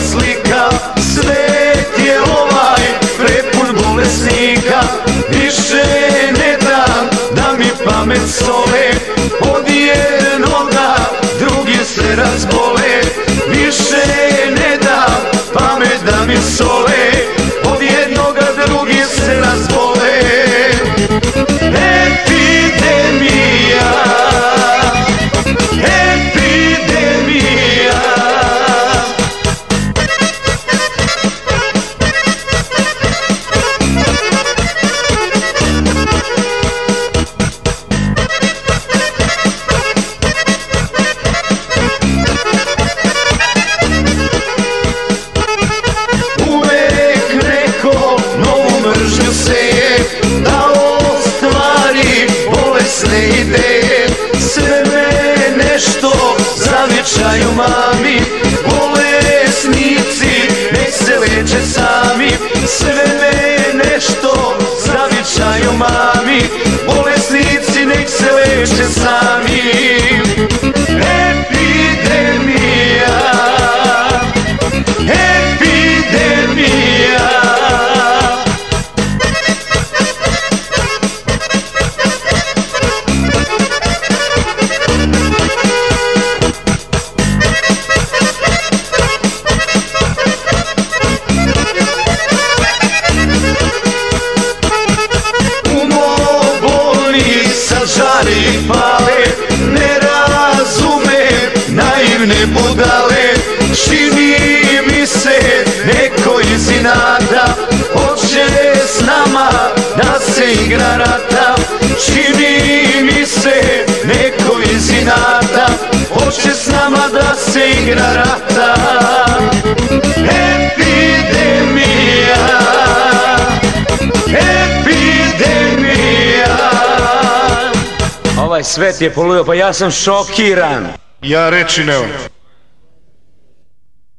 sleep sjajne ide Sve me nešto zavječaju mami. Bolesnici nek se leče sami. Sve me nešto zavječaju mami. Bolesnici nek se leče sami. Pale Ne razume naivne budale. Čini mi se neko iz inata Hoće s nama da se igra rata. Čini mi se neko iz inata Hoće s nama da se igra rata Ovaj svet je poludio, pa ja sam šokiran. Ja reći nemam.